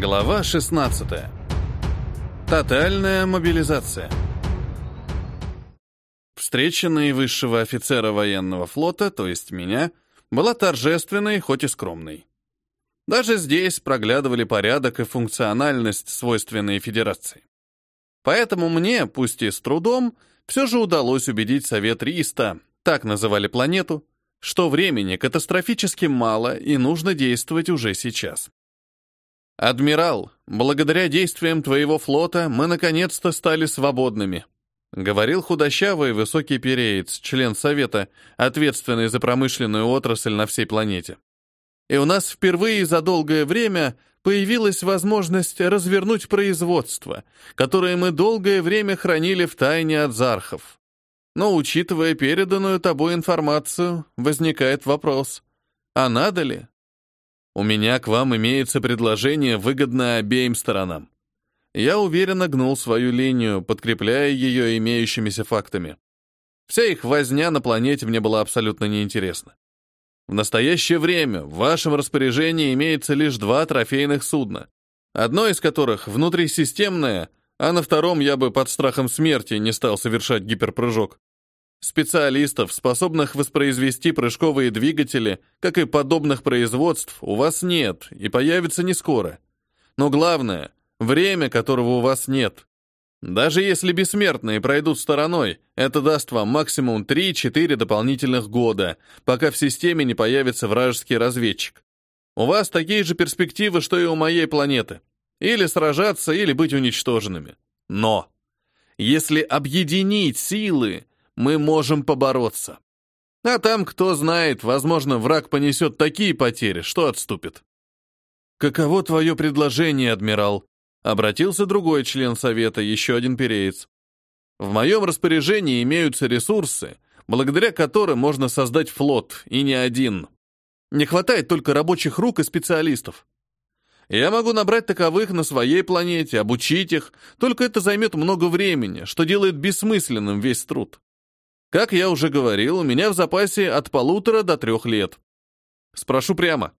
Глава 16. Тотальная мобилизация. Встреча наивысшего офицера военного флота, то есть меня, была торжественной, хоть и скромной. Даже здесь проглядывали порядок и функциональность, свойственные Федерации. Поэтому мне, пусть и с трудом, все же удалось убедить Совет Риста, так называли планету, что времени катастрофически мало и нужно действовать уже сейчас. «Адмирал, благодаря действиям твоего флота мы наконец-то стали свободными», говорил худощавый высокий переец, член Совета, ответственный за промышленную отрасль на всей планете. И у нас впервые за долгое время появилась возможность развернуть производство, которое мы долгое время хранили в тайне от зархов. Но, учитывая переданную тобой информацию, возникает вопрос, а надо ли? У меня к вам имеется предложение, выгодное обеим сторонам. Я уверенно гнул свою линию, подкрепляя ее имеющимися фактами. Вся их возня на планете мне была абсолютно неинтересна. В настоящее время в вашем распоряжении имеется лишь два трофейных судна, одно из которых внутрисистемное, а на втором я бы под страхом смерти не стал совершать гиперпрыжок. Специалистов, способных воспроизвести прыжковые двигатели, как и подобных производств, у вас нет и появится не скоро. Но главное, время которого у вас нет. Даже если бессмертные пройдут стороной, это даст вам максимум 3-4 дополнительных года, пока в системе не появится вражеский разведчик. У вас такие же перспективы, что и у моей планеты. Или сражаться, или быть уничтоженными. Но если объединить силы, мы можем побороться. А там, кто знает, возможно, враг понесет такие потери, что отступит. «Каково твое предложение, адмирал?» Обратился другой член совета, еще один переец. «В моем распоряжении имеются ресурсы, благодаря которым можно создать флот, и не один. Не хватает только рабочих рук и специалистов. Я могу набрать таковых на своей планете, обучить их, только это займет много времени, что делает бессмысленным весь труд. Как я уже говорил, у меня в запасе от полутора до трех лет. Спрошу прямо.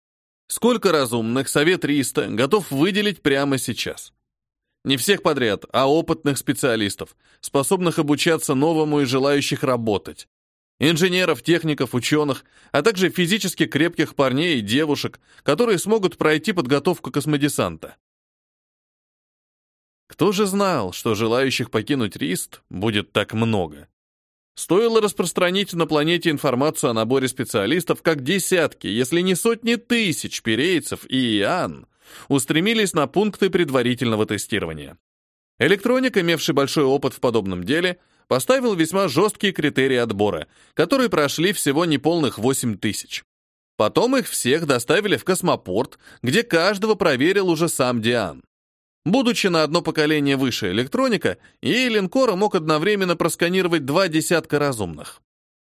Сколько разумных Совет Риста готов выделить прямо сейчас? Не всех подряд, а опытных специалистов, способных обучаться новому и желающих работать. Инженеров, техников, ученых, а также физически крепких парней и девушек, которые смогут пройти подготовку космодесанта. Кто же знал, что желающих покинуть Рист будет так много? Стоило распространить на планете информацию о наборе специалистов, как десятки, если не сотни тысяч перейцев и иан устремились на пункты предварительного тестирования. Электроник, имевший большой опыт в подобном деле, поставил весьма жесткие критерии отбора, которые прошли всего неполных 8 тысяч. Потом их всех доставили в космопорт, где каждого проверил уже сам Диан. Будучи на одно поколение выше электроника, ей линкора мог одновременно просканировать два десятка разумных.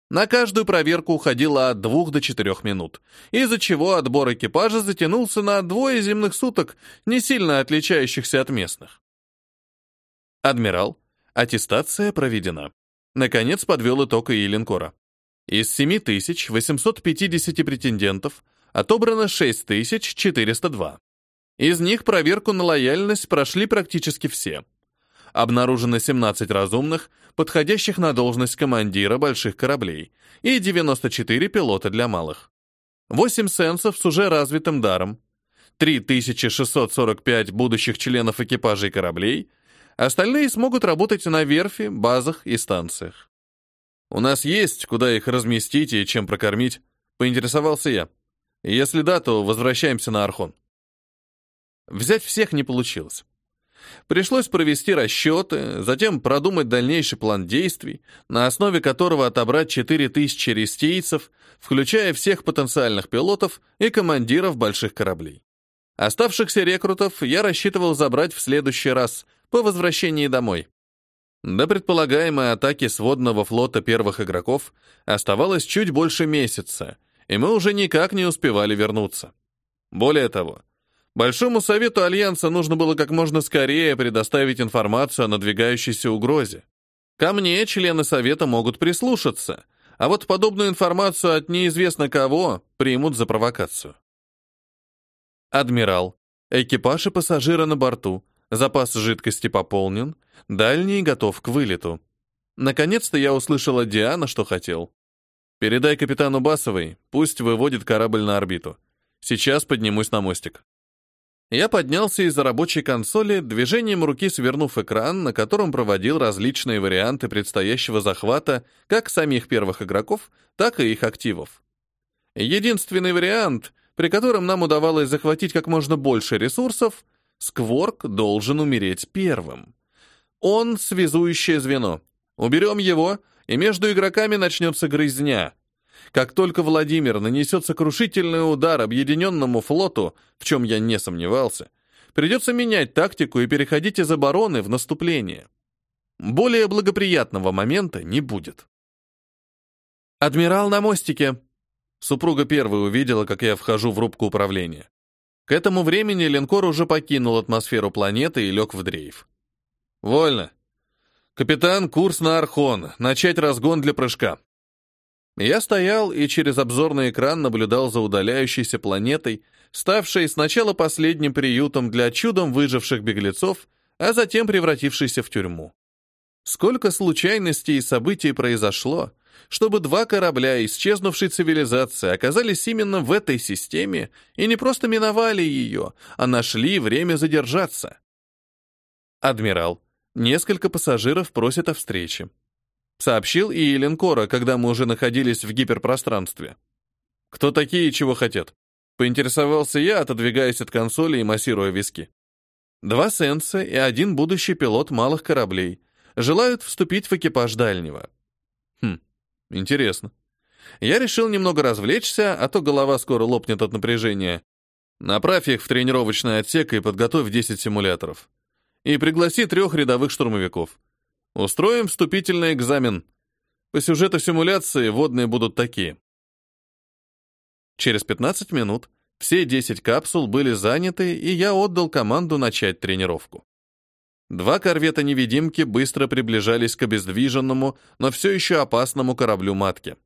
На каждую проверку уходило от двух до четырех минут, из-за чего отбор экипажа затянулся на двое земных суток, не сильно отличающихся от местных. Адмирал, аттестация проведена. Наконец подвел итог и линкора. Из 7850 претендентов отобрано 6402. Из них проверку на лояльность прошли практически все. Обнаружено 17 разумных, подходящих на должность командира больших кораблей, и 94 пилота для малых. 8 сенсов с уже развитым даром, 3645 будущих членов экипажей кораблей, остальные смогут работать на верфи, базах и станциях. «У нас есть, куда их разместить и чем прокормить?» — поинтересовался я. «Если да, то возвращаемся на Архон». Взять всех не получилось. Пришлось провести расчеты, затем продумать дальнейший план действий, на основе которого отобрать 4000 рестийцев, включая всех потенциальных пилотов и командиров больших кораблей. Оставшихся рекрутов я рассчитывал забрать в следующий раз, по возвращении домой. До предполагаемой атаки сводного флота первых игроков оставалось чуть больше месяца, и мы уже никак не успевали вернуться. Более того, Большому совету Альянса нужно было как можно скорее предоставить информацию о надвигающейся угрозе. Ко мне члены совета могут прислушаться, а вот подобную информацию от неизвестно кого примут за провокацию. Адмирал, Экипаж и пассажиры на борту, запас жидкости пополнен, дальний готов к вылету. Наконец-то я услышал от Диана, что хотел. «Передай капитану Басовой, пусть выводит корабль на орбиту. Сейчас поднимусь на мостик». Я поднялся из-за рабочей консоли, движением руки свернув экран, на котором проводил различные варианты предстоящего захвата как самих первых игроков, так и их активов. Единственный вариант, при котором нам удавалось захватить как можно больше ресурсов, Скворк должен умереть первым. Он — связующее звено. Уберем его, и между игроками начнется грызня — как только Владимир нанесет сокрушительный удар объединенному флоту, в чем я не сомневался, придется менять тактику и переходить из обороны в наступление. Более благоприятного момента не будет. «Адмирал на мостике!» Супруга первой увидела, как я вхожу в рубку управления. К этому времени линкор уже покинул атмосферу планеты и лег в дрейф. «Вольно. Капитан, курс на Архон. Начать разгон для прыжка». Я стоял и через обзорный экран наблюдал за удаляющейся планетой, ставшей сначала последним приютом для чудом выживших беглецов, а затем превратившейся в тюрьму. Сколько случайностей и событий произошло, чтобы два корабля исчезнувшей цивилизации оказались именно в этой системе и не просто миновали ее, а нашли время задержаться. Адмирал, несколько пассажиров просят о встрече. Сообщил и Еленкора, когда мы уже находились в гиперпространстве. «Кто такие и чего хотят?» Поинтересовался я, отодвигаясь от консоли и массируя виски. Два сенса и один будущий пилот малых кораблей желают вступить в экипаж дальнего. Хм, интересно. Я решил немного развлечься, а то голова скоро лопнет от напряжения. Направь их в тренировочный отсек и подготовь 10 симуляторов. И пригласи трех рядовых штурмовиков. Устроим вступительный экзамен. По сюжету симуляции водные будут такие. Через 15 минут все 10 капсул были заняты, и я отдал команду начать тренировку. Два корвета-невидимки быстро приближались к обездвиженному, но все еще опасному кораблю-матке.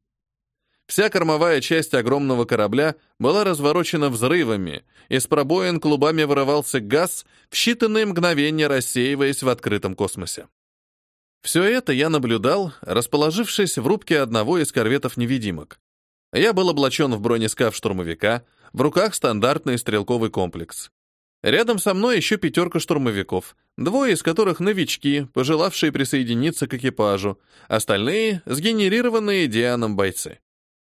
Вся кормовая часть огромного корабля была разворочена взрывами, из пробоин клубами вырывался газ, в считанные мгновения рассеиваясь в открытом космосе. Все это я наблюдал, расположившись в рубке одного из корветов-невидимок. Я был облачен в бронескаф штурмовика, в руках стандартный стрелковый комплекс. Рядом со мной еще пятерка штурмовиков, двое из которых новички, пожелавшие присоединиться к экипажу, остальные — сгенерированные Дианом бойцы.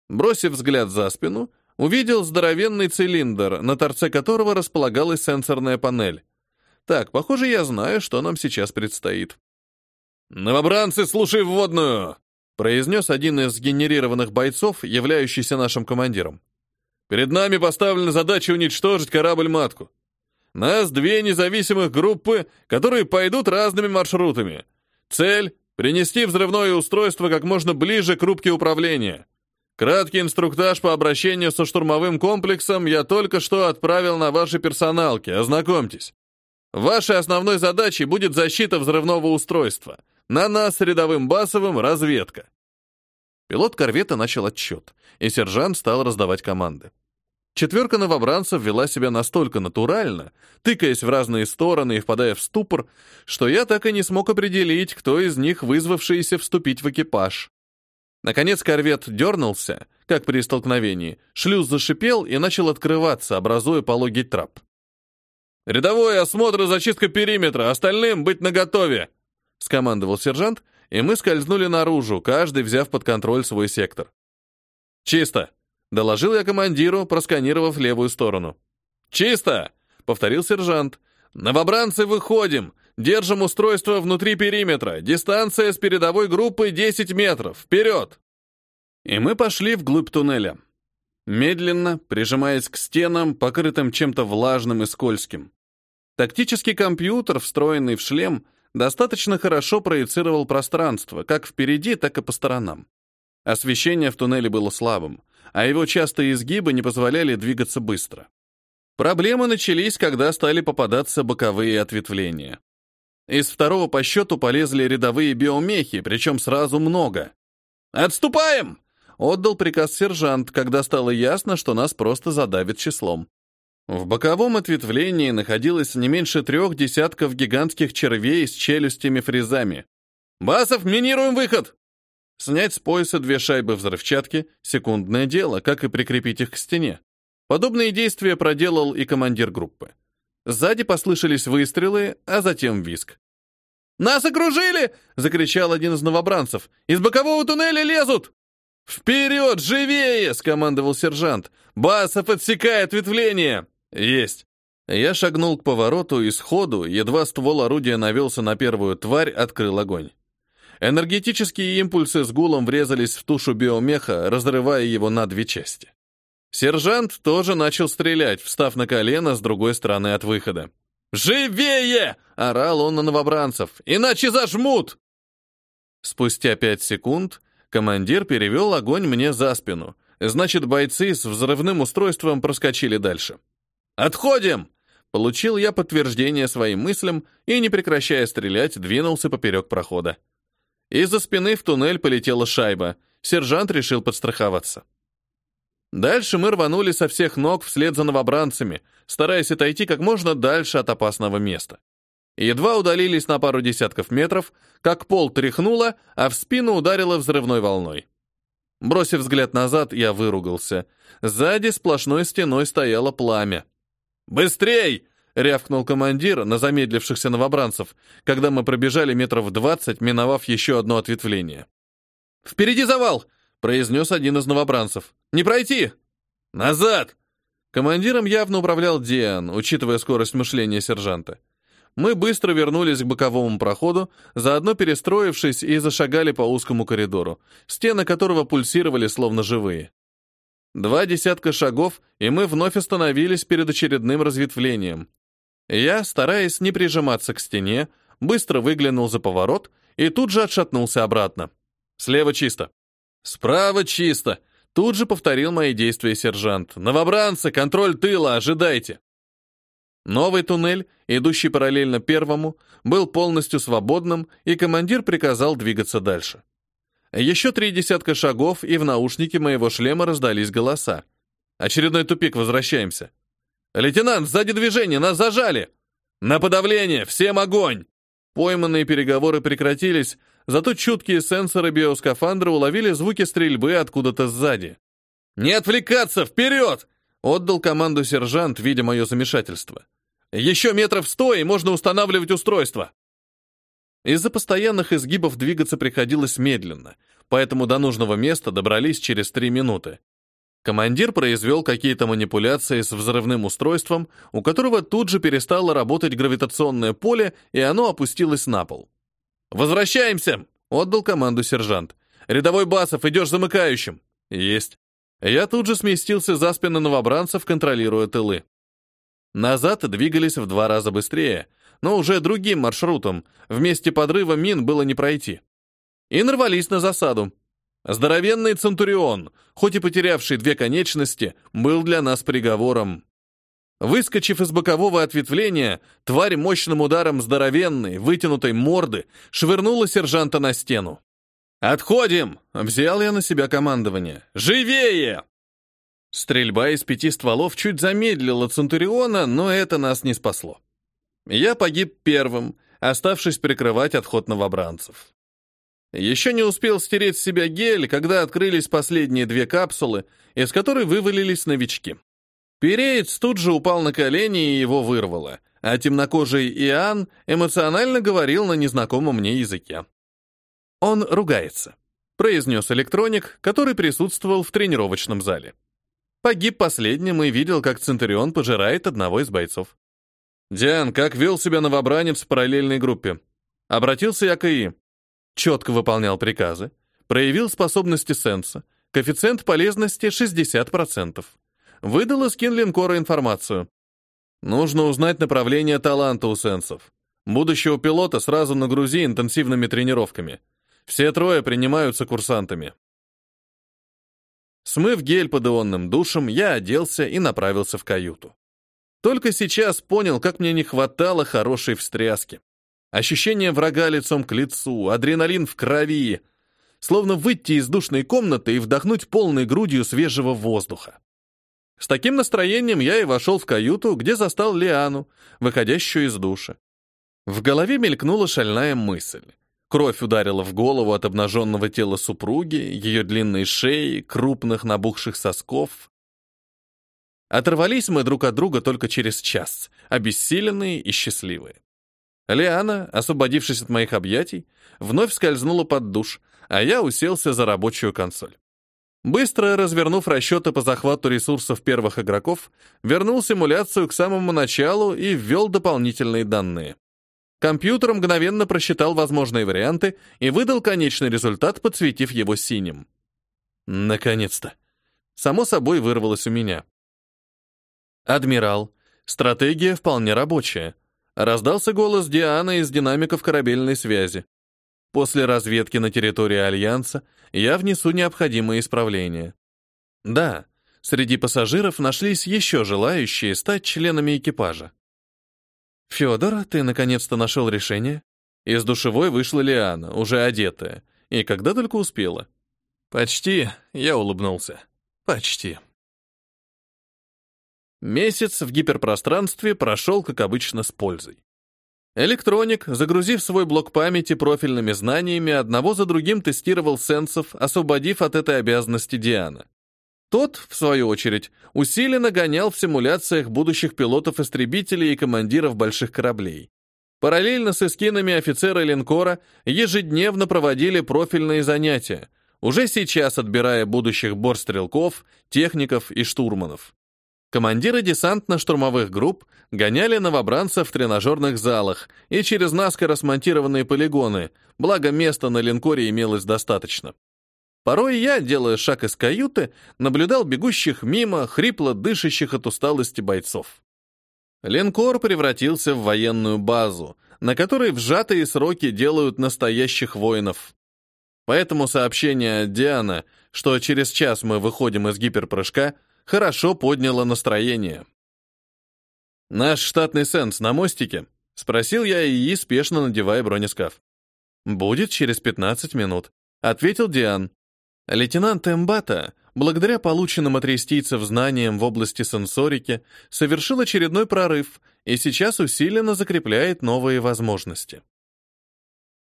Бросив взгляд за спину, увидел здоровенный цилиндр, на торце которого располагалась сенсорная панель. Так, похоже, я знаю, что нам сейчас предстоит. «Новобранцы, слушай вводную!» произнес один из генерированных бойцов, являющийся нашим командиром. «Перед нами поставлена задача уничтожить корабль-матку. Нас две независимых группы, которые пойдут разными маршрутами. Цель — принести взрывное устройство как можно ближе к рубке управления. Краткий инструктаж по обращению со штурмовым комплексом я только что отправил на ваши персоналки, ознакомьтесь. Вашей основной задачей будет защита взрывного устройства — на нас рядовым Басовым разведка. Пилот корвета начал отчет, и сержант стал раздавать команды. Четверка новобранцев вела себя настолько натурально, тыкаясь в разные стороны и впадая в ступор, что я так и не смог определить, кто из них вызвавшийся вступить в экипаж. Наконец корвет дернулся, как при столкновении, шлюз зашипел и начал открываться, образуя пологий трап. «Рядовой осмотр и зачистка периметра, остальным быть наготове!» Скомандовал сержант, и мы скользнули наружу, каждый взяв под контроль свой сектор. «Чисто!» — доложил я командиру, просканировав левую сторону. «Чисто!» — повторил сержант. «Новобранцы, выходим! Держим устройство внутри периметра. Дистанция с передовой группой 10 метров. Вперед!» И мы пошли вглубь туннеля. Медленно, прижимаясь к стенам, покрытым чем-то влажным и скользким. Тактический компьютер, встроенный в шлем, достаточно хорошо проецировал пространство, как впереди, так и по сторонам. Освещение в туннеле было слабым, а его частые изгибы не позволяли двигаться быстро. Проблемы начались, когда стали попадаться боковые ответвления. Из второго по счету полезли рядовые биомехи, причем сразу много. «Отступаем!» — отдал приказ сержант, когда стало ясно, что нас просто задавит числом. В боковом ответвлении находилось не меньше трех десятков гигантских червей с челюстями-фрезами. «Басов, минируем выход!» Снять с пояса две шайбы взрывчатки — секундное дело, как и прикрепить их к стене. Подобные действия проделал и командир группы. Сзади послышались выстрелы, а затем виск. «Нас окружили!» — закричал один из новобранцев. «Из бокового туннеля лезут!» «Вперед, живее!» — скомандовал сержант. «Басов отсекает ответвление!» «Есть!» Я шагнул к повороту и сходу, едва ствол орудия навелся на первую тварь, открыл огонь. Энергетические импульсы с гулом врезались в тушу биомеха, разрывая его на две части. Сержант тоже начал стрелять, встав на колено с другой стороны от выхода. «Живее!» — орал он на новобранцев. «Иначе зажмут!» Спустя пять секунд командир перевел огонь мне за спину. Значит, бойцы с взрывным устройством проскочили дальше. «Отходим!» Получил я подтверждение своим мыслям и, не прекращая стрелять, двинулся поперек прохода. Из-за спины в туннель полетела шайба. Сержант решил подстраховаться. Дальше мы рванули со всех ног вслед за новобранцами, стараясь отойти как можно дальше от опасного места. Едва удалились на пару десятков метров, как пол тряхнуло, а в спину ударило взрывной волной. Бросив взгляд назад, я выругался. Сзади сплошной стеной стояло пламя. «Быстрей!» — рявкнул командир на замедлившихся новобранцев, когда мы пробежали метров двадцать, миновав еще одно ответвление. «Впереди завал!» — произнес один из новобранцев. «Не пройти!» «Назад!» Командиром явно управлял Диан, учитывая скорость мышления сержанта. Мы быстро вернулись к боковому проходу, заодно перестроившись и зашагали по узкому коридору, стены которого пульсировали словно живые. Два десятка шагов, и мы вновь остановились перед очередным разветвлением. Я, стараясь не прижиматься к стене, быстро выглянул за поворот и тут же отшатнулся обратно. Слева чисто. Справа чисто. Тут же повторил мои действия сержант. Новобранцы, контроль тыла, ожидайте. Новый туннель, идущий параллельно первому, был полностью свободным, и командир приказал двигаться дальше. Еще три десятка шагов, и в наушнике моего шлема раздались голоса. Очередной тупик, возвращаемся. «Лейтенант, сзади движение, нас зажали!» «На подавление! Всем огонь!» Пойманные переговоры прекратились, зато чуткие сенсоры биоскафандра уловили звуки стрельбы откуда-то сзади. «Не отвлекаться! Вперед!» — отдал команду сержант, видя мое замешательство. «Еще метров сто, и можно устанавливать устройство!» Из-за постоянных изгибов двигаться приходилось медленно, поэтому до нужного места добрались через три минуты. Командир произвел какие-то манипуляции с взрывным устройством, у которого тут же перестало работать гравитационное поле, и оно опустилось на пол. «Возвращаемся!» — отдал команду сержант. «Рядовой Басов, идешь замыкающим!» «Есть!» Я тут же сместился за спину новобранцев, контролируя тылы. Назад двигались в два раза быстрее — но уже другим маршрутом, вместе подрыва мин было не пройти. И нарвались на засаду. Здоровенный Центурион, хоть и потерявший две конечности, был для нас приговором. Выскочив из бокового ответвления, тварь мощным ударом здоровенной, вытянутой морды швырнула сержанта на стену. «Отходим!» — взял я на себя командование. «Живее!» Стрельба из пяти стволов чуть замедлила Центуриона, но это нас не спасло. Я погиб первым, оставшись прикрывать отход новобранцев. Еще не успел стереть с себя гель, когда открылись последние две капсулы, из которой вывалились новички. Переец тут же упал на колени и его вырвало, а темнокожий Иоанн эмоционально говорил на незнакомом мне языке. «Он ругается», — произнес электроник, который присутствовал в тренировочном зале. Погиб последним и видел, как Центурион пожирает одного из бойцов. «Диан, как вел себя новобранец в параллельной группе?» Обратился я к ИИ. Четко выполнял приказы, проявил способности сенса, коэффициент полезности 60%. Выдала скин линкора информацию. Нужно узнать направление таланта у сенсов. Будущего пилота сразу нагрузи интенсивными тренировками. Все трое принимаются курсантами. Смыв гель под ионным душем, я оделся и направился в каюту. Только сейчас понял, как мне не хватало хорошей встряски. Ощущение врага лицом к лицу, адреналин в крови. Словно выйти из душной комнаты и вдохнуть полной грудью свежего воздуха. С таким настроением я и вошел в каюту, где застал Лиану, выходящую из душа. В голове мелькнула шальная мысль. Кровь ударила в голову от обнаженного тела супруги, ее длинной шеи, крупных набухших сосков. Оторвались мы друг от друга только через час, обессиленные и счастливые. Лиана, освободившись от моих объятий, вновь скользнула под душ, а я уселся за рабочую консоль. Быстро развернув расчеты по захвату ресурсов первых игроков, вернул симуляцию к самому началу и ввел дополнительные данные. Компьютер мгновенно просчитал возможные варианты и выдал конечный результат, подсветив его синим. Наконец-то. Само собой вырвалось у меня. «Адмирал, стратегия вполне рабочая», — раздался голос Дианы из динамиков корабельной связи. После разведки на территории Альянса я внесу необходимые исправления. Да, среди пассажиров нашлись еще желающие стать членами экипажа. «Федор, ты наконец-то нашел решение?» Из душевой вышла Лиана, уже одетая, и когда только успела. «Почти», — я улыбнулся. «Почти». Месяц в гиперпространстве прошел, как обычно, с пользой. Электроник, загрузив свой блок памяти профильными знаниями, одного за другим тестировал сенсов, освободив от этой обязанности Диана. Тот, в свою очередь, усиленно гонял в симуляциях будущих пилотов-истребителей и командиров больших кораблей. Параллельно с эскинами офицеры линкора ежедневно проводили профильные занятия, уже сейчас отбирая будущих борстрелков, техников и штурманов. Командиры десантно-штурмовых групп гоняли новобранцев в тренажерных залах и через наскоро смонтированные полигоны, благо места на линкоре имелось достаточно. Порой я, делая шаг из каюты, наблюдал бегущих мимо, хрипло дышащих от усталости бойцов. Линкор превратился в военную базу, на которой в сжатые сроки делают настоящих воинов. Поэтому сообщение Диана, что через час мы выходим из гиперпрыжка, хорошо подняло настроение. «Наш штатный сенс на мостике?» — спросил я и спешно надевая бронескаф. «Будет через 15 минут», — ответил Диан. Лейтенант Эмбата, благодаря полученным от рейстийцев знаниям в области сенсорики, совершил очередной прорыв и сейчас усиленно закрепляет новые возможности.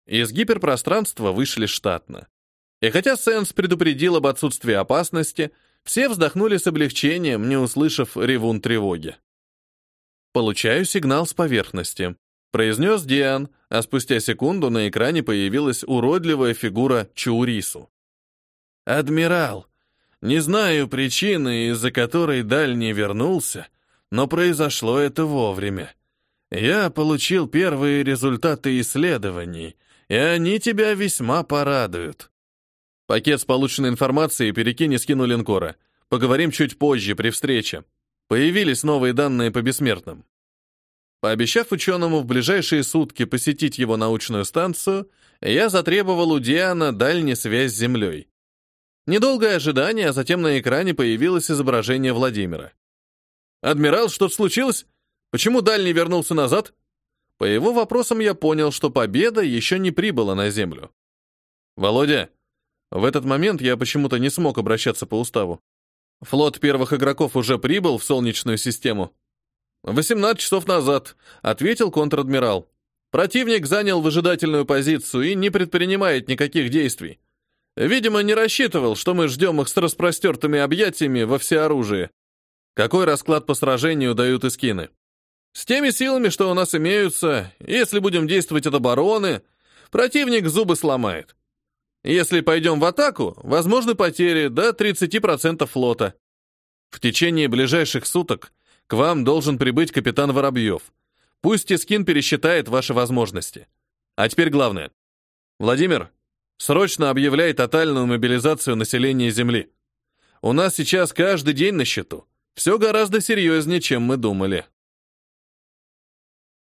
Из гиперпространства вышли штатно. И хотя Сенс предупредил об отсутствии опасности, все вздохнули с облегчением, не услышав ревун тревоги. «Получаю сигнал с поверхности», — произнес Диан, а спустя секунду на экране появилась уродливая фигура Чаурису. «Адмирал, не знаю причины, из-за которой Даль не вернулся, но произошло это вовремя. Я получил первые результаты исследований, и они тебя весьма порадуют. Пакет с полученной информацией перекинь и скину линкора. Поговорим чуть позже, при встрече. Появились новые данные по бессмертным. Пообещав ученому в ближайшие сутки посетить его научную станцию, я затребовал у Диана дальнюю связь с Землей. Недолгое ожидание, а затем на экране появилось изображение Владимира. «Адмирал, что-то случилось? Почему Даль не вернулся назад?» По его вопросам я понял, что победа еще не прибыла на Землю. «Володя, в этот момент я почему-то не смог обращаться по уставу. Флот первых игроков уже прибыл в Солнечную систему. 18 часов назад, ответил контр-адмирал. Противник занял выжидательную позицию и не предпринимает никаких действий. Видимо, не рассчитывал, что мы ждем их с распростертыми объятиями во всеоружии. Какой расклад по сражению дают искины? С теми силами, что у нас имеются, если будем действовать от обороны, противник зубы сломает. Если пойдем в атаку, возможны потери до 30% флота. В течение ближайших суток к вам должен прибыть капитан Воробьев. Пусть Искин пересчитает ваши возможности. А теперь главное. Владимир, срочно объявляй тотальную мобилизацию населения Земли. У нас сейчас каждый день на счету. Все гораздо серьезнее, чем мы думали.